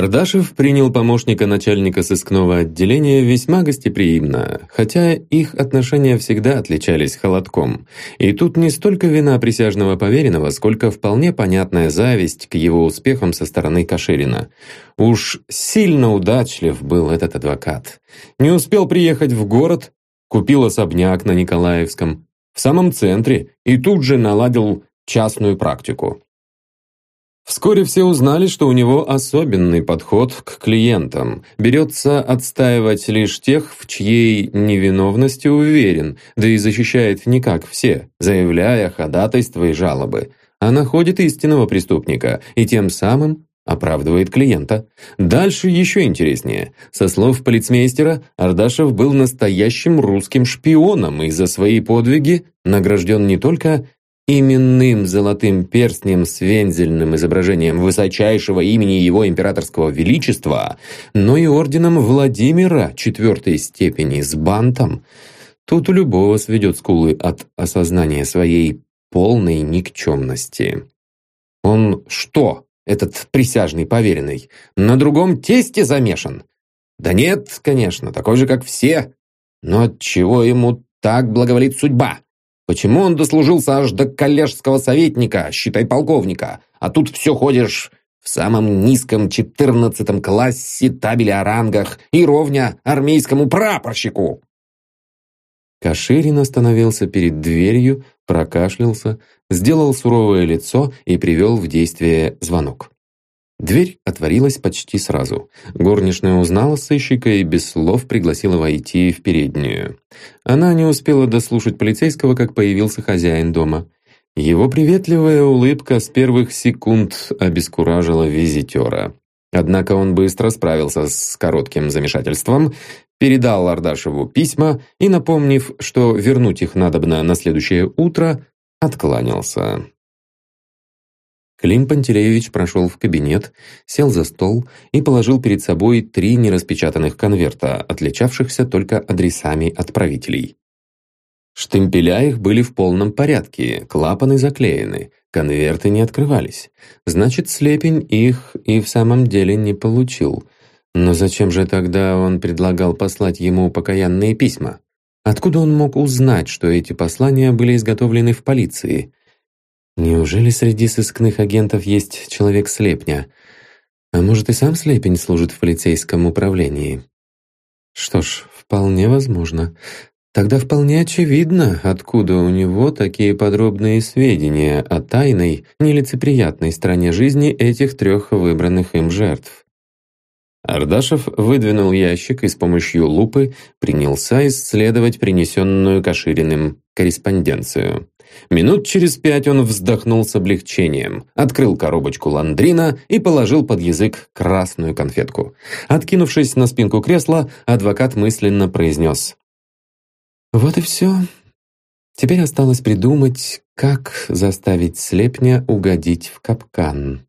Ардашев принял помощника начальника сыскного отделения весьма гостеприимно, хотя их отношения всегда отличались холодком. И тут не столько вина присяжного поверенного, сколько вполне понятная зависть к его успехам со стороны Каширина. Уж сильно удачлив был этот адвокат. Не успел приехать в город, купил особняк на Николаевском, в самом центре, и тут же наладил частную практику. Вскоре все узнали, что у него особенный подход к клиентам. Берется отстаивать лишь тех, в чьей невиновности уверен, да и защищает не как все, заявляя ходатайства и жалобы. А находит истинного преступника и тем самым оправдывает клиента. Дальше еще интереснее. Со слов полицмейстера, Ардашев был настоящим русским шпионом и за свои подвиги награжден не только именным золотым перстнем с вензельным изображением высочайшего имени его императорского величества, но и орденом Владимира четвертой степени с бантом. Тут у любого сведет скулы от осознания своей полной никчемности. Он что, этот присяжный поверенный, на другом тесте замешан? Да нет, конечно, такой же, как все. Но от чего ему так благоволит судьба? Почему он дослужился аж до коллежского советника, считай полковника, а тут все ходишь в самом низком четырнадцатом классе табеля о рангах и ровня армейскому прапорщику?» Каширин остановился перед дверью, прокашлялся, сделал суровое лицо и привел в действие звонок. Дверь отворилась почти сразу. Горничная узнала сыщика и без слов пригласила войти в переднюю. Она не успела дослушать полицейского, как появился хозяин дома. Его приветливая улыбка с первых секунд обескуражила визитера. Однако он быстро справился с коротким замешательством, передал Ардашеву письма и, напомнив, что вернуть их надобно на следующее утро, откланялся. Клим Пантелеевич прошел в кабинет, сел за стол и положил перед собой три нераспечатанных конверта, отличавшихся только адресами отправителей. Штемпеля их были в полном порядке, клапаны заклеены, конверты не открывались. Значит, Слепень их и в самом деле не получил. Но зачем же тогда он предлагал послать ему покаянные письма? Откуда он мог узнать, что эти послания были изготовлены в полиции? Неужели среди сыскных агентов есть человек-слепня? А может, и сам слепень служит в полицейском управлении? Что ж, вполне возможно. Тогда вполне очевидно, откуда у него такие подробные сведения о тайной, нелицеприятной стороне жизни этих трех выбранных им жертв. Ардашев выдвинул ящик и с помощью лупы принялся исследовать принесенную Кашириным корреспонденцию. Минут через пять он вздохнул с облегчением, открыл коробочку ландрина и положил под язык красную конфетку. Откинувшись на спинку кресла, адвокат мысленно произнес. «Вот и все. Теперь осталось придумать, как заставить слепня угодить в капкан».